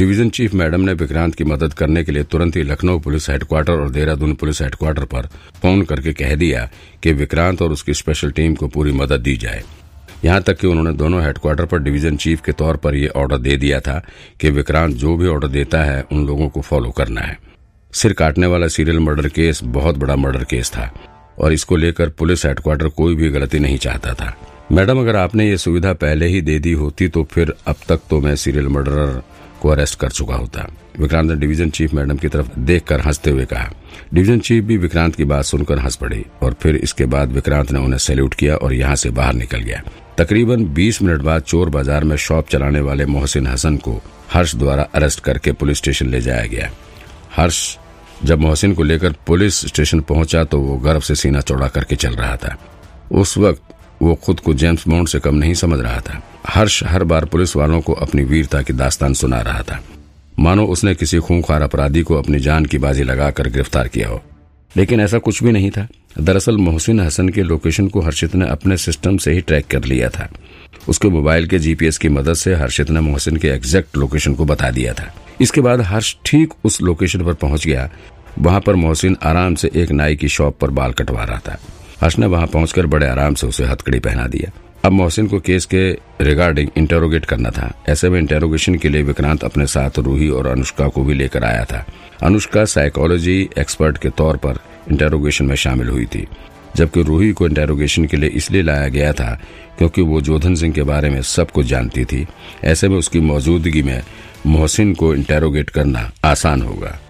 Division chief madam ने विक्रांत की मदद करने के लिए तुरंत ही लखनऊ पुलिस हेडक्वार्टर और देहरादून पुलिस हेडक्वार्टर पर फ़ोन करके कह दिया कि विक्रांत और उसकी स्पेशल टीम को पूरी मदद दी जाए। यहाँ तक कि उन्होंने दोनों हेडक्वार्टर पर डिवीज़न चीफ के तौर पर यह ऑर्डर दे दिया था कि विक्रांत जो भी ऑर्डर देता है, उन लोगों को फॉलो करना है। सिर काटने वाला सीरियल मर्डर केस बहुत बड़ा मर्डर केस था और इसको लेकर पुलिस हेडक्वार्टर कोई भी गलती नहीं चाहता था। मैडम, अगर आपने ये सुविधा पहले ही दे दी होती तो फिर अब तक तो मैं सीरियल मर्डरर को अरेस्ट कर चुका होता। विक्रांत ने डिवीज़न चीफ मैडम की तरफ़ देखकर हँसते हुए कहा। डिवीज़न चीफ भी विक्रांत की बात सुनकर हंस पड़ी और फिर इसके बाद विक्रांत ने उन्हें सैल्यूट किया और यहाँ से बाहर निकल गया। तकरीबन 20 मिनट बाद चोर बाज़ार में शॉप चलाने वाले मोहसिन हसन को हर्ष द्वारा अरेस्ट करके पुलिस स्टेशन ले जाया गया। हर्ष, जब मोहसिन को लेकर पुलिस स्टेशन पहुँचा तो वो गर्व से सीना चौड़ा करके चल रहा था। उस वक्त वो खुद को जेम्स बॉन्ड से कम नहीं समझ रहा था। हर्ष हर बार पुलिस वालों को अपनी वीरता की दास्तान सुना रहा था। मानो उसने किसी खूंखार अपराधी को अपनी जान की बाजी लगाकर गिरफ़्तार किया हो। लेकिन ऐसा कुछ भी नहीं था। दरअसल मोहसिन हसन के लोकेशन को हर्षित ने अपने सिस्टम से ही ट्रैक कर लिया था। उसके मोबाइल के जीपीएस की मदद से हर्षित ने मोहसिन के एग्जैक्ट लोकेशन को बता दिया था। इसके बाद हर्ष ठीक उस लोकेशन पर पहुँच गया। वहाँ पर मोहसिन आराम से एक नाई की शॉप पर बाल कटवा रहा था। हर्ष ने वहाँ पहुंचकर बड़े आराम से उसे हथकड़ी पहना दिया। अब मोहसिन को केस के रिगार्डिंग इंटेरोगेट करना था। ऐसे में इंटेरोगेशन के लिए विक्रांत अपने साथ रूही और अनुष्का को भी लेकर आया था। अनुष्का साइकोलॉजी एक्सपर्ट के तौर पर इंटेरोगेशन में शामिल हुई थी। जबकि रूही को इंटेरोगेशन के लिए इसलिए लाया गया था क्योंकि वो जोधन सिंह के बारे में सब कुछ जानती थी। ऐसे में उसकी मौजूदगी में मोहसिन को इंटेरोगेट करना आसान होगा।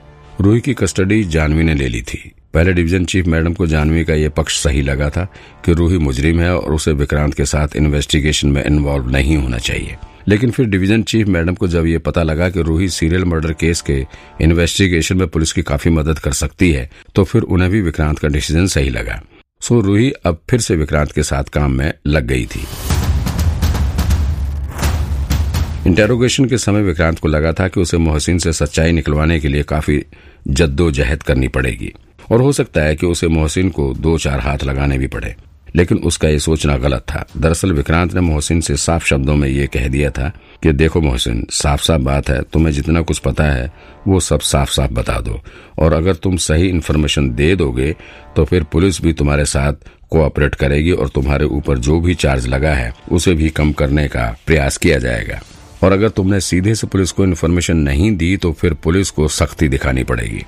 रूही की कस्टडी जानवी ने ले ली थी। पहले डिवीज़न चीफ मैडम को जानवी का यह पक्ष सही लगा था कि रूही मुजरिम है और उसे विक्रांत के साथ इन्वेस्टिगेशन में इन्वॉल्व नहीं होना चाहिए। लेकिन फिर डिवीज़न चीफ मैडम को जब ये पता लगा कि रूही सीरियल मर्डर केस के इन्वेस्टिगेशन में पुलिस की काफ़ी मदद कर सकती है तो फिर उन्हें भी विक्रांत का डिसीज़न सही लगा। सो रूही अब फिर से विक्रांत के साथ काम में लग गई थी। इंटेरोगेशन के समय विक्रांत को लगा था कि उसे मोहसिन से सच्चाई निकलवाने के लिए काफ़ी जद्दोजहद करनी पड़ेगी। और हो सकता है कि उसे मोहसिन को दो चार हाथ लगाने भी पड़े। लेकिन उसका ये सोचना गलत था। दरअसल विक्रांत ने मोहसिन से साफ़ शब्दों में ये कह दिया था कि, देखो मोहसिन साफ़ साफ़ बात है, तुम्हें जितना कुछ पता है, वो सब साफ़ साफ़ बता दो। और अगर तुम सही इन्फॉर्मेशन दे दोगे तो फिर पुलिस भी तुम्हारे साथ कोऑपरेट करेगी और तुम्हारे ऊपर जो भी चार्ज लगा है, उसे भी कम करने का प्रयास किया जाएगा। और अगर तुमने सीधे से पुलिस को इन्फॉर्मेशन नहीं दी तो फिर पुलिस को सख्ती दिखानी पड़ेगी।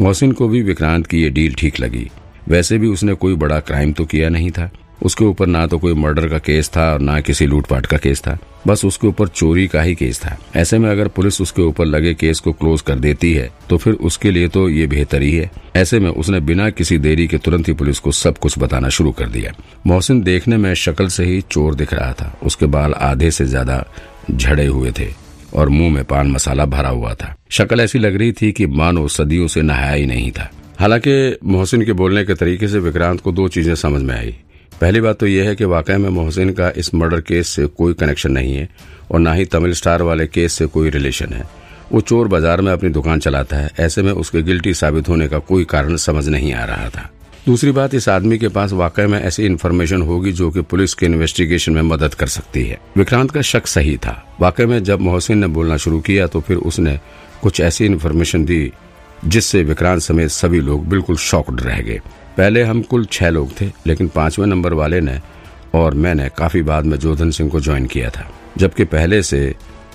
मोहसिन को भी विक्रांत की ये डील ठीक लगी। वैसे भी उसने कोई बड़ा क्राइम तो किया नहीं था। उसके ऊपर ना तो कोई मर्डर का केस था और ना किसी लूटपाट का केस था। बस उसके ऊपर चोरी का ही केस था। ऐसे में अगर पुलिस उसके ऊपर लगे केस को क्लोज कर देती है तो फिर उसके लिए तो ये बेहतर ही है। ऐसे में उसने बिना किसी देरी के तुरंत ही पुलिस को सब कुछ बताना शुरू कर दिया। मोहसिन देखने में शक्ल से ही चोर दिख रहा था। उसके बाल आधे से ज़्यादा झड़े हुए थे। और मुँह में पान मसाला भरा हुआ था। शक्ल ऐसी लग रही थी कि मानो सदियों से नहाया ही नहीं था। हालाँकि मोहसिन के बोलने के तरीके से विक्रांत को दो चीज़ें समझ में आई। पहली बात तो यह है कि वाकई में मोहसिन का इस मर्डर केस से कोई कनेक्शन नहीं है और न ही तमिल स्टार वाले केस से कोई रिलेशन है। वो चोर बाज़ार में अपनी दुकान चलाता है। ऐसे में उसके गिल्टी साबित होने का कोई कारण समझ नहीं आ रहा था। दूसरी बात, इस आदमी के पास वाकई में ऐसी इन्फॉर्मेशन होगी जो कि पुलिस के इन्वेस्टिगेशन में मदद कर सकती है। विक्रांत का शक सही था। वाकई में जब मोहसिन ने बोलना शुरू किया तो फिर उसने कुछ ऐसी इन्फॉर्मेशन दी जिससे विक्रांत समेत सभी लोग बिल्कुल शॉक्ड रह गए। पहले हम कुल छह लोग थे, लेकिन पाँचवें नंबर वाले ने और मैंने काफ़ी बाद में जोधन सिंह को ज्वाइन किया था। जबकि पहले से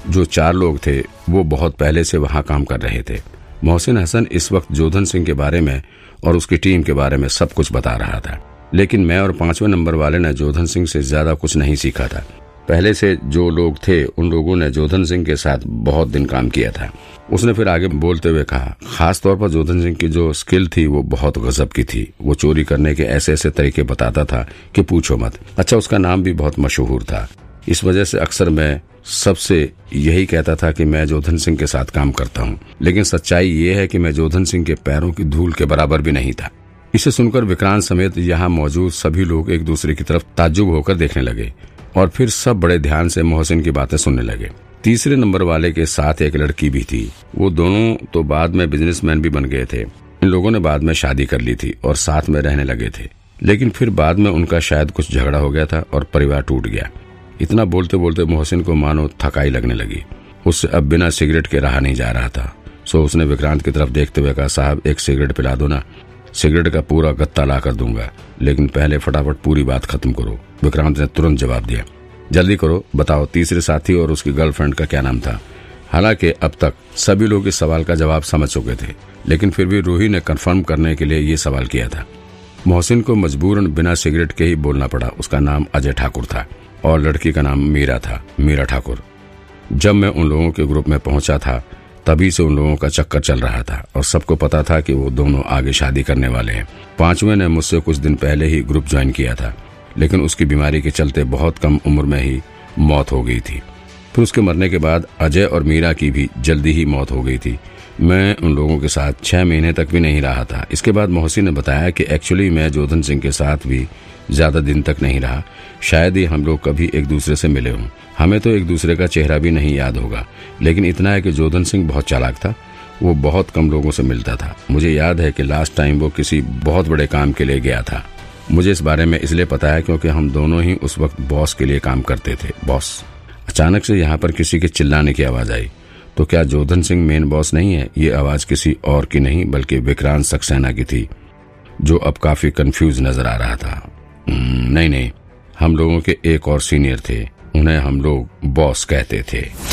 जो चार लोग थे, वो बहुत पहले से वहाँ काम कर रहे थे। मोहसिन हसन इस वक्त जोधन सिंह के बारे में और उसकी टीम के बारे में सब कुछ बता रहा था। लेकिन मैं और पाँचवें नंबर वाले ने जोधन सिंह से ज़्यादा कुछ नहीं सीखा था। पहले से जो लोग थे, उन लोगों ने जोधन सिंह के साथ बहुत दिन काम किया था। उसने फिर आगे बोलते हुए कहा, खास तौर पर जोधन सिंह की जो स्किल थी, वो बहुत गजब की थी। वो चोरी करने के ऐसे ऐसे तरीके बताता था कि पूछो मत। अच्छा उसका नाम भी बहुत मशहूर था। इस वजह से अक्सर मैं सबसे यही कहता था कि मैं जोधन सिंह के साथ काम करता हूँ। लेकिन सच्चाई ये है कि मैं जोधन सिंह के पैरों की धूल के बराबर भी नहीं था। इसे सुनकर विक्रांत समेत यहाँ मौजूद सभी लोग एक दूसरे की तरफ़ ताजुब होकर देखने लगे और फिर सब बड़े ध्यान से मोहसिन की बातें सुनने लगे। तीसरे नंबर वाले के साथ एक लड़की भी थी। वो दोनों तो बाद में बिजनेसमैन भी बन गए थे। इन लोगों ने बाद में शादी कर ली थी और साथ में रहने लगे थे। लेकिन फिर बाद में उनका शायद कुछ झगड़ा हो गया था और परिवार टूट गया। इतना बोलते बोलते मोहसिन को मानो थकाई लगने लगी। उससे अब बिना सिगरेट के रहा नहीं जा रहा था। सो उसने विक्रांत की तरफ़ देखते हुए कहा, साहब, एक सिगरेट पिला दो ना। सिगरेट का पूरा गत्ता ला कर दूँगा, लेकिन पहले फटाफट पूरी बात खत्म करो। विक्रांत ने तुरंत जवाब दिया, जल्दी करो, बताओ तीसरे साथी और उसकी गर्लफ्रेंड का क्या नाम था? हालाँकि अब तक सभी लोग इस सवाल का जवाब समझ चुके थे, लेकिन फिर भी रूही ने कंफर्म करने के लिए ये सवाल किया था। मोहसिन को मजबूरन बिना सिगरेट के ही बोलना पड़ा। उसका नाम अजय ठाकुर था। और लड़की का नाम मीरा था, मीरा ठाकुर। जब मैं उन लोगों के ग्रुप में पहुँचा था, तभी से उन लोगों का चक्कर चल रहा था और सबको पता था कि वो दोनों आगे शादी करने वाले हैं। पाँचवें ने मुझसे कुछ दिन पहले ही ग्रुप ज्वाइन किया था, लेकिन उसकी बीमारी के चलते बहुत कम उम्र में ही मौत हो गई थी। फिर उसके मरने के बाद अजय और मीरा की भी जल्दी ही मौत हो गई थी। मैं उन लोगों के साथ छह महीने तक भी नहीं रहा था। इसके बाद मोहसिन ने बताया कि एक्चुअली मैं जोधन सिंह के साथ भी ज़्यादा दिन तक नहीं रहा। शायद ही हम लोग कभी एक दूसरे से मिले हों। हमें तो एक दूसरे का चेहरा भी नहीं याद होगा। लेकिन इतना है कि जोधन सिंह बहुत चालाक था। वो बहुत कम लोगों से मिलता था। मुझे याद है कि लास्ट टाइम वो किसी बहुत बड़े काम के लिए गया था। मुझे इस बारे में इसलिए पता है क्योंकि हम दोनों ही उस वक्त बॉस के लिए काम करते थे। बॉस अचानक से यहाँ पर किसी के चिल्लाने की आवाज़ आई। तो क्या जोधन सिंह मेन बॉस नहीं है? ये आवाज़ किसी और की नहीं, बल्कि विक्रांत सक्सेना की थी, जो अब काफ़ी कंफ्यूज नज़र आ रहा था। नहीं नहीं, हम लोगों के एक और सीनियर थे, उन्हें हम लोग बॉस कहते थे।